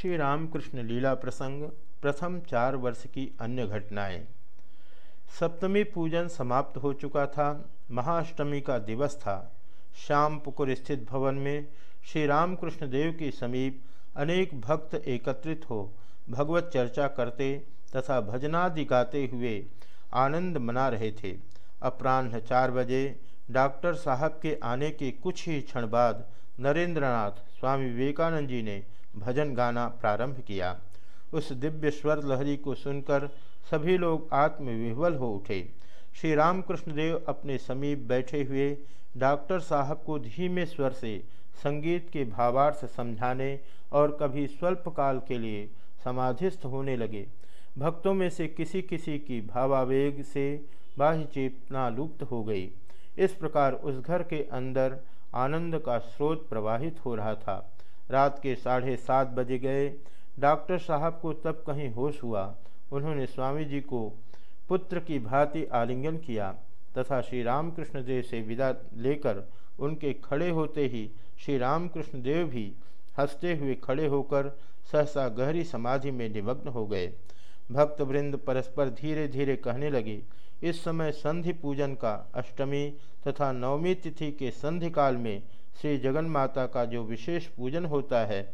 श्री रामकृष्ण लीला प्रसंग, प्रथम चार वर्ष की अन्य घटनाएँ। सप्तमी पूजन समाप्त हो चुका था, महाअष्टमी का दिवस था। श्याम पुकुर स्थित भवन में श्री रामकृष्ण देव के समीप अनेक भक्त एकत्रित हो भगवत चर्चा करते तथा भजनादि गाते हुए आनंद मना रहे थे। अपराह्न चार बजे डॉक्टर साहब के आने के कुछ ही क्षण बाद नरेंद्रनाथ स्वामी विवेकानंद जी ने भजन गाना प्रारंभ किया। उस दिव्य स्वर लहरी को सुनकर सभी लोग आत्मविह्वल हो उठे। श्री रामकृष्ण देव अपने समीप बैठे हुए डॉक्टर साहब को धीमे स्वर से संगीत के भावार्थ समझाने और कभी स्वल्प काल के लिए समाधिस्थ होने लगे। भक्तों में से किसी किसी की भावावेग से बाह्य चेतना लुप्त हो गई। इस प्रकार उस घर के अंदर आनंद का स्रोत प्रवाहित हो रहा था। रात के साढ़े सात बजे गए। डॉक्टर साहब को तब कहीं होश हुआ। उन्होंने स्वामी जी को पुत्र की भांति आलिंगन किया तथा श्री रामकृष्ण देव से विदा लेकर उनके खड़े होते ही श्री रामकृष्ण देव भी हँसते हुए खड़े होकर सहसा गहरी समाधि में निमग्न हो गए। भक्तवृंद परस्पर धीरे धीरे कहने लगे, इस समय संधि पूजन का अष्टमी तथा नवमी तिथि के संधि काल में श्री जगन माता का जो विशेष पूजन होता है,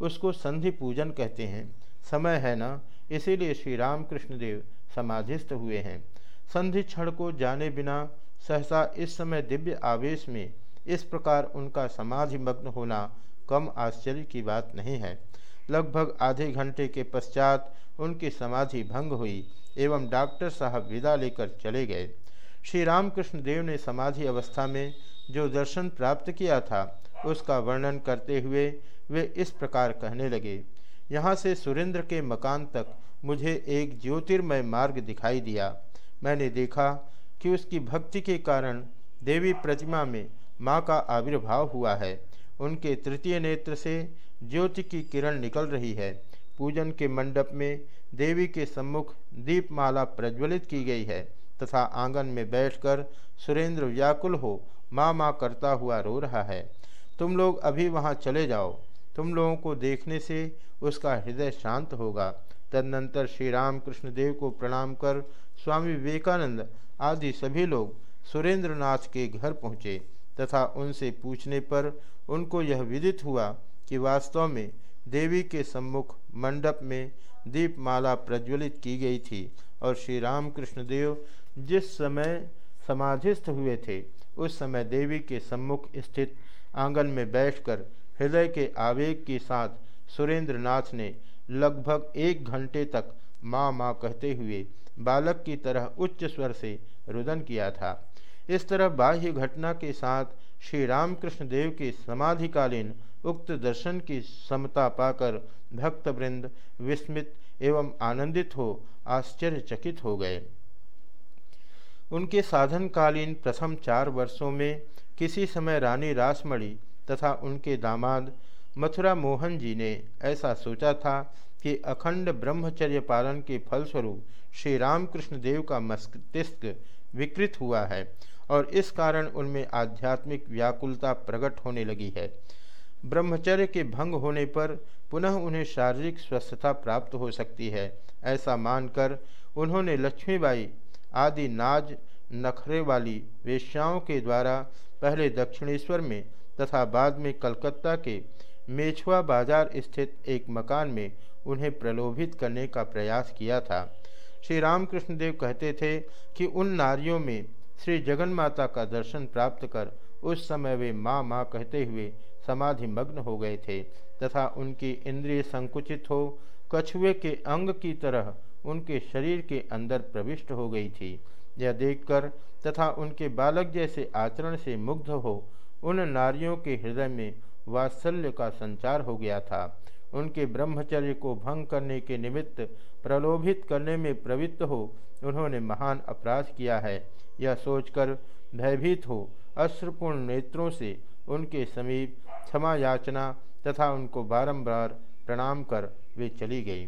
उसको संधि पूजन कहते हैं। समय है ना, इसीलिए श्री रामकृष्ण देव समाधिस्थ हुए हैं। संधि क्षण को जाने बिना, सहसा इस समय दिव्य आवेश में, इस प्रकार उनका समाधि मग्न होना कम आश्चर्य की बात नहीं है। लगभग आधे घंटे के पश्चात उनकी समाधि भंग हुई, एवं डॉक्टर साहब विदा लेकर चले गए। श्री रामकृष्ण देव ने समाधि अवस्था में जो दर्शन प्राप्त किया था, उसका वर्णन करते हुए वे इस प्रकार कहने लगे, यहाँ से सुरेंद्र के मकान तक मुझे एक ज्योतिर्मय मार्ग दिखाई दिया। मैंने देखा कि उसकी भक्ति के कारण देवी प्रतिमा में माँ का आविर्भाव हुआ है। उनके तृतीय नेत्र से ज्योति की किरण निकल रही है। पूजन के मंडप में देवी के सम्मुख दीपमाला प्रज्वलित की गई है। तथा आँगन में बैठकर सुरेंद्र व्याकुल हो माँ माँ करता हुआ रो रहा है। तुम लोग अभी वहाँ चले जाओ। तुम लोगों को देखने से उसका हृदय शांत होगा। तदनंतर श्री राम कृष्णदेव को प्रणाम कर स्वामी विवेकानंद आदि सभी लोग सुरेंद्रनाथ के घर पहुँचे तथा उनसे पूछने पर उनको यह विदित हुआ कि वास्तव में देवी के सम्मुख मंडप में दीपमाला प्रज्वलित की गई थी और श्री रामकृष्ण देव जिस समय समाधिस्थ हुए थे, उस समय देवी के सम्मुख स्थित आँगन में बैठकर हृदय के आवेग के साथ सुरेंद्र नाथ ने लगभग एक घंटे तक माँ माँ कहते हुए बालक की तरह उच्च स्वर से रुदन किया था। इस तरह बाह्य घटना के साथ श्री रामकृष्ण देव के समाधिकालीन उक्त दर्शन की समता पाकर भक्तवृंद विस्मित एवं आनंदित हो, आश्चर्यचकित हो गए। उनके साधनकालीन प्रथम चार वर्षों में किसी समय रानी रासमणि तथा उनके दामाद मथुरा मोहन जी ने ऐसा सोचा था कि अखंड ब्रह्मचर्य पालन के फलस्वरूप श्री रामकृष्ण देव का मस्तिष्क विकृत हुआ है और इस कारण उनमें आध्यात्मिक व्याकुलता प्रकट होने लगी है। ब्रह्मचर्य के भंग होने पर पुनः उन्हें शारीरिक स्वस्थता प्राप्त हो सकती है, ऐसा मानकर उन्होंने लक्ष्मीबाई आदि नाज नखरे वाली वेश्याओं के द्वारा पहले दक्षिणेश्वर में तथा बाद में कलकत्ता के मेछुआ बाज़ार स्थित एक मकान में उन्हें प्रलोभित करने का प्रयास किया था। श्री रामकृष्ण देव कहते थे कि उन नारियों में श्री जगन माता का दर्शन प्राप्त कर उस समय वे माँ माँ कहते हुए समाधि मग्न हो गए थे, तथा उनकी इंद्रिय संकुचित हो, कछुए के अंग की तरह उनके शरीर के अंदर प्रविष्ट हो गई थी। यह देखकर तथा उनके बालक जैसे आचरण से मुग्ध हो, उन नारियों के हृदय में वात्सल्य का संचार हो गया था। उनके ब्रह्मचर्य को भंग करने के निमित्त, प्रलोभित करने में प्रवृत्त हो, उन्होंने महान अपराध किया है। यह सोचकर भयभीत हो अश्रुपूर्ण नेत्रों से उनके समीप क्षमा याचना तथा उनको बारंबार प्रणाम कर वे चली गई।